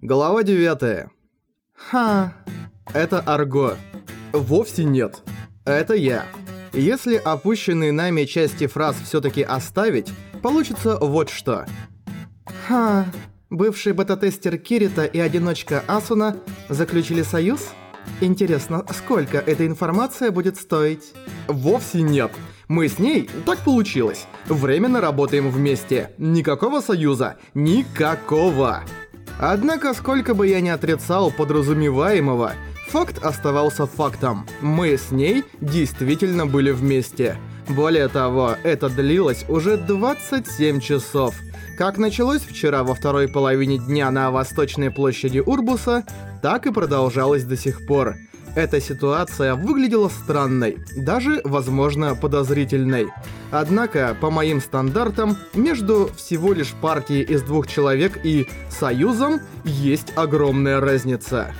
Глава 9. Ха. Это Арго. Вовсе нет. Это я. Если опущенные нами части фраз всё-таки оставить, получится вот что. Ха. Бывший бета-тестер Кирита и одиночка Асуна заключили союз? Интересно, сколько эта информация будет стоить? Вовсе нет. Мы с ней, так получилось, временно работаем вместе. Никакого союза. Никакого. Однако, сколько бы я ни отрицал подразумеваемого, факт оставался фактом. Мы с ней действительно были вместе. Более того, это длилось уже 27 часов. Как началось вчера во второй половине дня на восточной площади Урбуса, так и продолжалось до сих пор. Эта ситуация выглядела странной, даже, возможно, подозрительной. Однако, по моим стандартам, между всего лишь партией из двух человек и союзом есть огромная разница.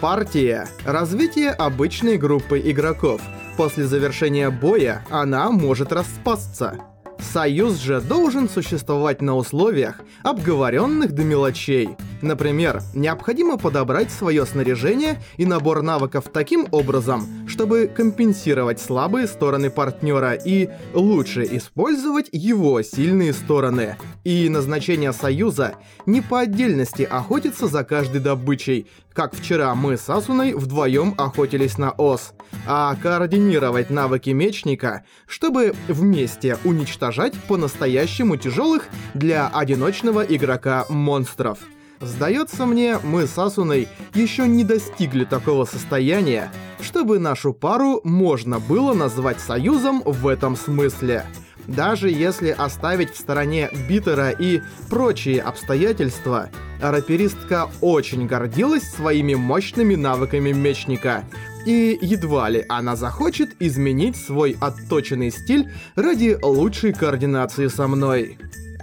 Партия – развитие обычной группы игроков. После завершения боя она может распасться. Союз же должен существовать на условиях, обговоренных до мелочей. Например, необходимо подобрать свое снаряжение и набор навыков таким образом, чтобы компенсировать слабые стороны партнера и лучше использовать его сильные стороны. И назначение Союза не по отдельности охотиться за каждой добычей, как вчера мы с Асуной вдвоем охотились на ос, а координировать навыки мечника, чтобы вместе уничтожать по-настоящему тяжелых для одиночного игрока монстров. Сдается мне, мы с Асуной еще не достигли такого состояния, чтобы нашу пару можно было назвать союзом в этом смысле. Даже если оставить в стороне Битера и прочие обстоятельства, раперистка очень гордилась своими мощными навыками мечника. И едва ли она захочет изменить свой отточенный стиль ради лучшей координации со мной.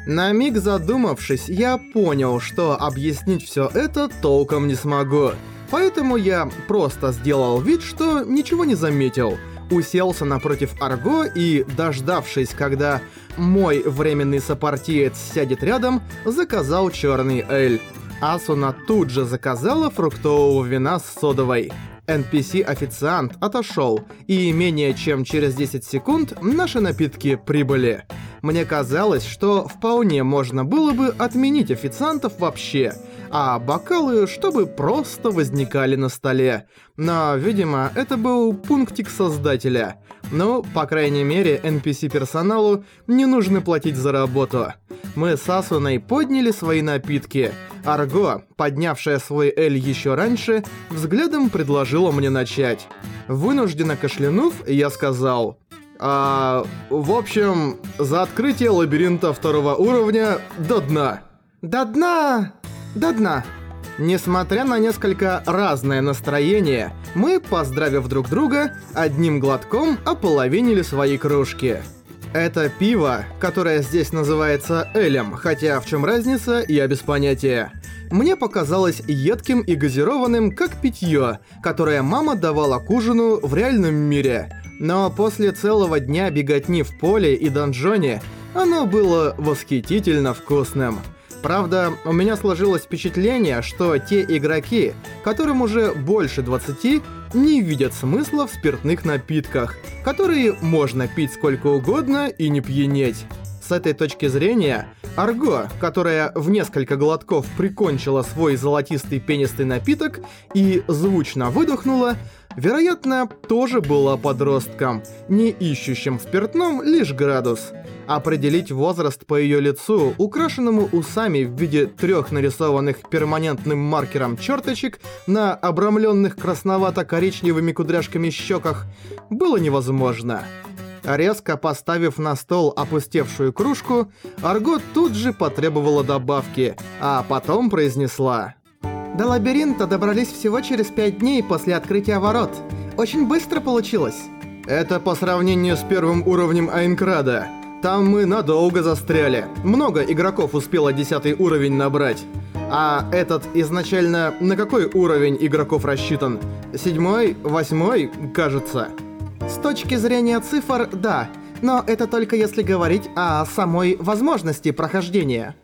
На миг задумавшись, я понял, что объяснить все это толком не смогу. Поэтому я просто сделал вид, что ничего не заметил. Уселся напротив Арго и, дождавшись, когда мой временный сопартиец сядет рядом, заказал черный эль. Асуна тут же заказала фруктового вина с содовой. NPC-официант отошел, и менее чем через 10 секунд наши напитки прибыли. Мне казалось, что вполне можно было бы отменить официантов вообще, а бокалы, чтобы просто возникали на столе. Но, видимо, это был пунктик создателя. Ну, по крайней мере, NPC-персоналу не нужно платить за работу. Мы с Асуной подняли свои напитки. Арго, поднявшая свой Эль еще раньше, взглядом предложила мне начать. Вынужденно кашлянув, я сказал... А, в общем, за открытие лабиринта второго уровня до дна. До дна! До дна! Несмотря на несколько разное настроение, мы, поздравив друг друга, одним глотком ополовинили свои кружки. Это пиво, которое здесь называется Элем, хотя в чем разница, я без понятия. Мне показалось едким и газированным, как питье, которое мама давала к ужину в реальном мире – но после целого дня беготни в поле и донжоне оно было восхитительно вкусным. Правда, у меня сложилось впечатление, что те игроки, которым уже больше 20, не видят смысла в спиртных напитках, которые можно пить сколько угодно и не пьянеть. С этой точки зрения, Арго, которая в несколько глотков прикончила свой золотистый пенистый напиток и звучно выдохнула, вероятно, тоже была подростком, не ищущим в спиртном лишь градус. Определить возраст по ее лицу, украшенному усами в виде трех нарисованных перманентным маркером черточек на обрамленных красновато-коричневыми кудряшками щеках, было невозможно. Резко поставив на стол опустевшую кружку, Арго тут же потребовала добавки, а потом произнесла. «До лабиринта добрались всего через пять дней после открытия ворот. Очень быстро получилось». «Это по сравнению с первым уровнем Айнкрада. Там мы надолго застряли. Много игроков успело десятый уровень набрать. А этот изначально на какой уровень игроков рассчитан? Седьмой? Восьмой, кажется». С точки зрения цифр, да. Но это только если говорить о самой возможности прохождения.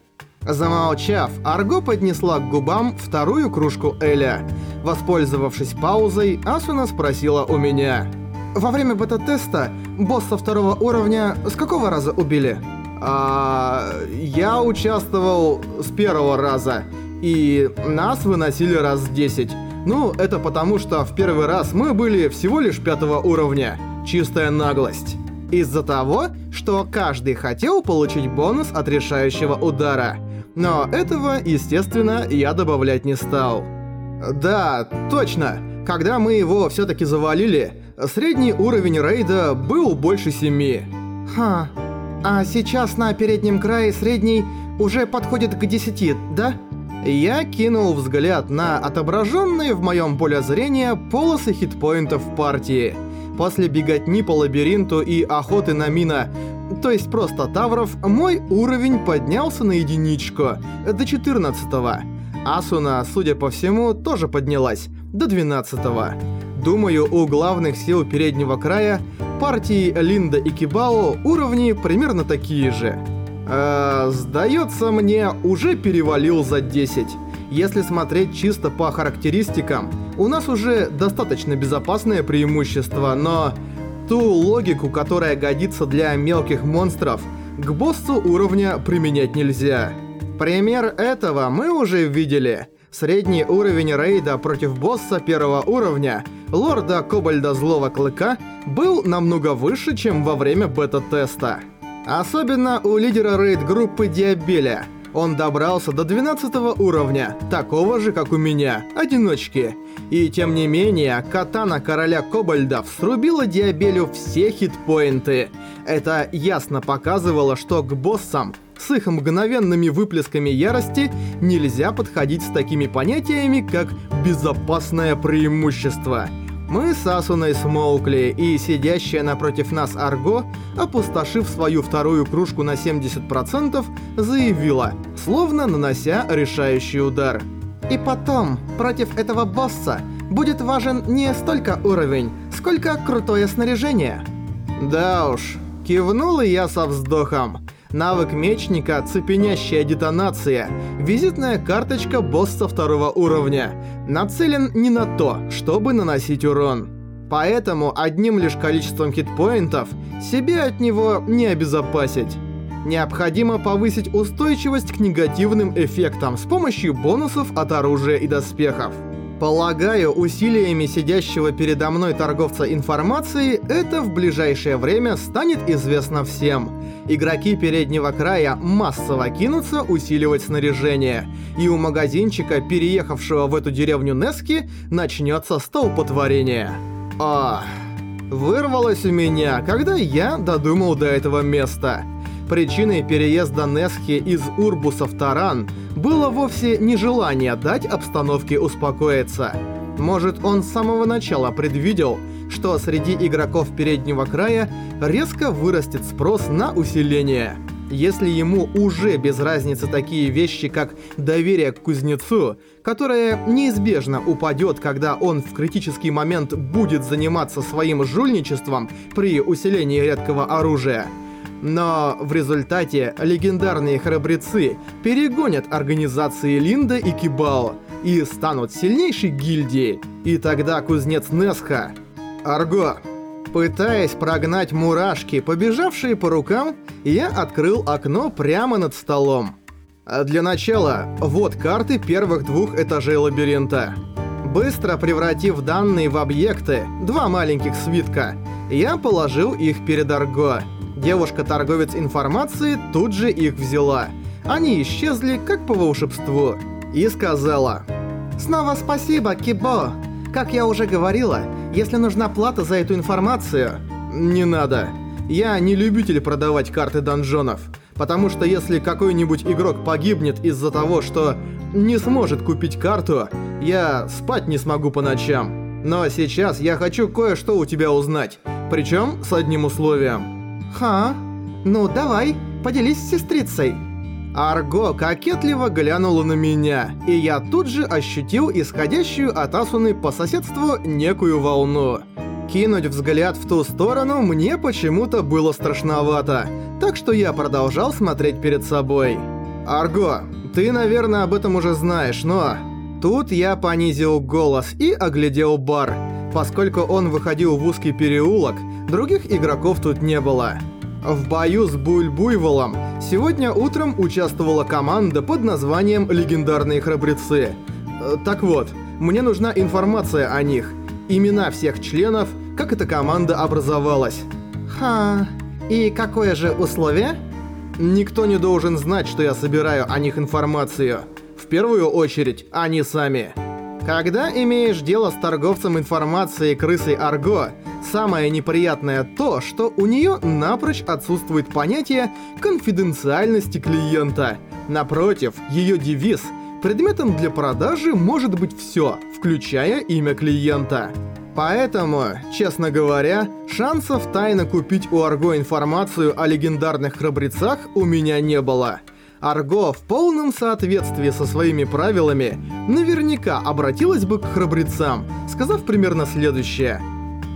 Замолчав, Арго поднесла к губам вторую кружку Эля. Воспользовавшись паузой, Асуна спросила у меня. «Во время бета-теста босса второго уровня с какого раза убили?» «А... я участвовал с первого раза, и нас выносили раз 10. Ну, это потому, что в первый раз мы были всего лишь пятого уровня. Чистая наглость. Из-за того, что каждый хотел получить бонус от решающего удара. Но этого, естественно, я добавлять не стал. Да, точно. Когда мы его все-таки завалили, средний уровень рейда был больше семи. Ха. А сейчас на переднем крае средний уже подходит к 10, да? Я кинул взгляд на отображенные в моем поле зрения полосы хитпоинтов партии. После беготни по лабиринту и охоты на мина, то есть просто тавров, мой уровень поднялся на единичку, до 14 -го. Асуна, судя по всему, тоже поднялась, до 12 -го. Думаю, у главных сил переднего края, партии Линда и Кибао, уровни примерно такие же. Э, сдается мне, уже перевалил за 10. Если смотреть чисто по характеристикам, у нас уже достаточно безопасное преимущество, но ту логику, которая годится для мелких монстров, к боссу уровня применять нельзя. Пример этого мы уже видели. Средний уровень рейда против босса первого уровня, лорда Кобальда Злого Клыка, был намного выше, чем во время бета-теста. Особенно у лидера рейд-группы Диабеля. Он добрался до 12 уровня, такого же, как у меня, одиночки. И тем не менее, катана короля Кобальдов срубила Диабелю все хитпоинты. Это ясно показывало, что к боссам с их мгновенными выплесками ярости нельзя подходить с такими понятиями, как «безопасное преимущество». Мы с Асуной смолкли, и сидящая напротив нас Арго, опустошив свою вторую кружку на 70%, заявила, словно нанося решающий удар. И потом, против этого босса будет важен не столько уровень, сколько крутое снаряжение. Да уж, кивнула я со вздохом навык мечника, цепенящая детонация, визитная карточка босса второго уровня. Нацелен не на то, чтобы наносить урон. Поэтому одним лишь количеством хитпоинтов себе от него не обезопасить. Необходимо повысить устойчивость к негативным эффектам с помощью бонусов от оружия и доспехов. Полагаю, усилиями сидящего передо мной торговца информацией это в ближайшее время станет известно всем. Игроки переднего края массово кинутся усиливать снаряжение, и у магазинчика, переехавшего в эту деревню Нески, начнется столпотворение. Ах, вырвалось у меня, когда я додумал до этого места. Причиной переезда Несхи из Урбуса в Таран было вовсе не желание дать обстановке успокоиться. Может, он с самого начала предвидел, что среди игроков переднего края резко вырастет спрос на усиление. Если ему уже без разницы такие вещи, как доверие к кузнецу, которое неизбежно упадет, когда он в критический момент будет заниматься своим жульничеством при усилении редкого оружия, но в результате легендарные храбрецы перегонят организации Линда и Кибао и станут сильнейшей гильдией. И тогда кузнец Несха... Арго. Пытаясь прогнать мурашки, побежавшие по рукам, я открыл окно прямо над столом. Для начала, вот карты первых двух этажей лабиринта. Быстро превратив данные в объекты, два маленьких свитка, я положил их перед Арго. Девушка-торговец информации тут же их взяла. Они исчезли, как по волшебству. И сказала... «Снова спасибо, Кибо. Как я уже говорила, если нужна плата за эту информацию...» «Не надо. Я не любитель продавать карты донжонов. Потому что если какой-нибудь игрок погибнет из-за того, что не сможет купить карту, я спать не смогу по ночам. Но сейчас я хочу кое-что у тебя узнать. Причем с одним условием. «Ха? Ну давай, поделись с сестрицей». Арго кокетливо глянула на меня, и я тут же ощутил исходящую от Асуны по соседству некую волну. Кинуть взгляд в ту сторону мне почему-то было страшновато, так что я продолжал смотреть перед собой. «Арго, Ты, наверное, об этом уже знаешь, но... Тут я понизил голос и оглядел бар. Поскольку он выходил в узкий переулок, других игроков тут не было. В бою с Буль-Буйволом сегодня утром участвовала команда под названием «Легендарные храбрецы». Э, так вот, мне нужна информация о них. Имена всех членов, как эта команда образовалась. Ха, и какое же условие? Никто не должен знать, что я собираю о них информацию. В первую очередь, они сами. Когда имеешь дело с торговцем информацией крысой Арго, самое неприятное то, что у нее напрочь отсутствует понятие конфиденциальности клиента. Напротив, ее девиз предметом для продажи может быть все, включая имя клиента. Поэтому, честно говоря, шансов тайно купить у Арго информацию о легендарных храбрецах у меня не было. Арго в полном соответствии со своими правилами наверняка обратилась бы к храбрецам, сказав примерно следующее.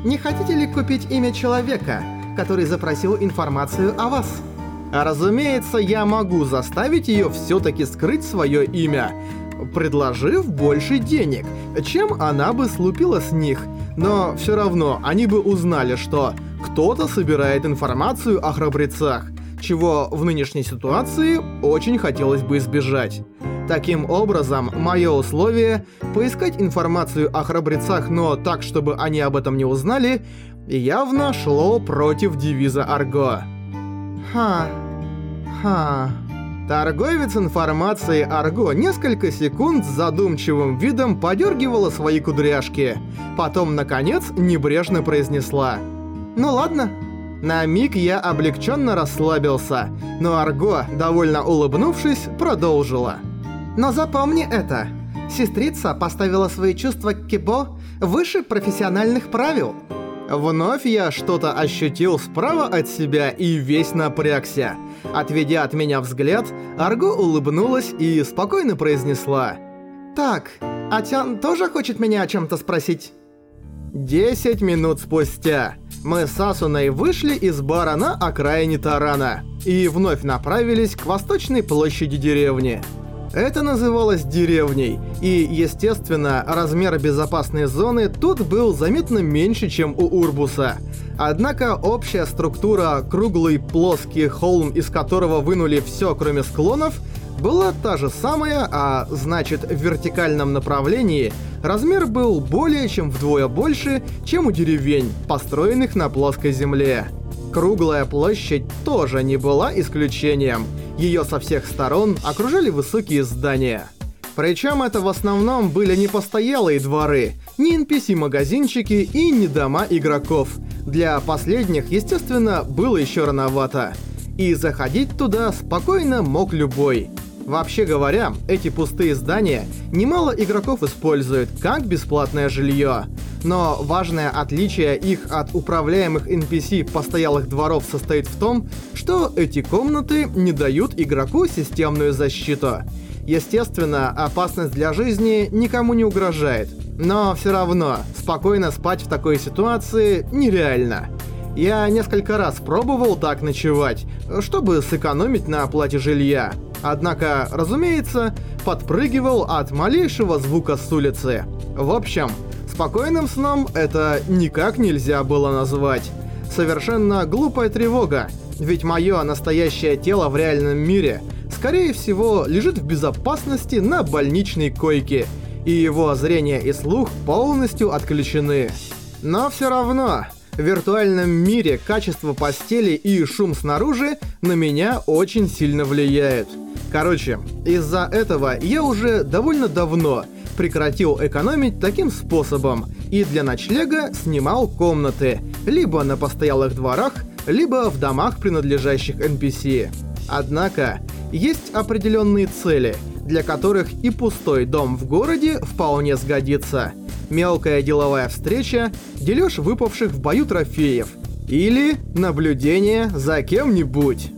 «Не хотите ли купить имя человека, который запросил информацию о вас?» Разумеется, я могу заставить ее все-таки скрыть свое имя, предложив больше денег, чем она бы слупила с них. Но все равно они бы узнали, что кто-то собирает информацию о храбрецах, чего в нынешней ситуации очень хотелось бы избежать. Таким образом, мое условие – поискать информацию о храбрецах, но так, чтобы они об этом не узнали, явно шло против девиза Арго. Ха, ха... Торговец информацией Арго несколько секунд с задумчивым видом подергивала свои кудряшки. Потом, наконец, небрежно произнесла. «Ну ладно, на миг я облегченно расслабился, но Арго, довольно улыбнувшись, продолжила. «Но запомни это. Сестрица поставила свои чувства к Кибо выше профессиональных правил». Вновь я что-то ощутил справа от себя и весь напрягся. Отведя от меня взгляд, Арго улыбнулась и спокойно произнесла. «Так, Атян тоже хочет меня о чем-то спросить?» Десять минут спустя мы с Асуной вышли из бара на окраине Тарана и вновь направились к восточной площади деревни. Это называлось деревней, и, естественно, размер безопасной зоны тут был заметно меньше, чем у Урбуса. Однако общая структура, круглый плоский холм, из которого вынули все, кроме склонов, была та же самая, а значит в вертикальном направлении размер был более чем вдвое больше, чем у деревень, построенных на плоской земле. Круглая площадь тоже не была исключением. Ее со всех сторон окружали высокие здания. Причем это в основном были не постоялые дворы, не NPC-магазинчики и не дома игроков. Для последних, естественно, было еще рановато. И заходить туда спокойно мог любой. Вообще говоря, эти пустые здания немало игроков используют как бесплатное жилье. Но важное отличие их от управляемых NPC постоялых дворов состоит в том, что эти комнаты не дают игроку системную защиту. Естественно, опасность для жизни никому не угрожает. Но все равно, спокойно спать в такой ситуации нереально. Я несколько раз пробовал так ночевать, чтобы сэкономить на оплате жилья. Однако, разумеется, подпрыгивал от малейшего звука с улицы. В общем, спокойным сном это никак нельзя было назвать. Совершенно глупая тревога, ведь мое настоящее тело в реальном мире, скорее всего, лежит в безопасности на больничной койке, и его зрение и слух полностью отключены. Но все равно, в виртуальном мире качество постели и шум снаружи на меня очень сильно влияют. Короче, из-за этого я уже довольно давно прекратил экономить таким способом и для ночлега снимал комнаты либо на постоялых дворах, либо в домах, принадлежащих NPC. Однако, есть определенные цели, для которых и пустой дом в городе вполне сгодится. Мелкая деловая встреча, дележ выпавших в бою трофеев или наблюдение за кем-нибудь.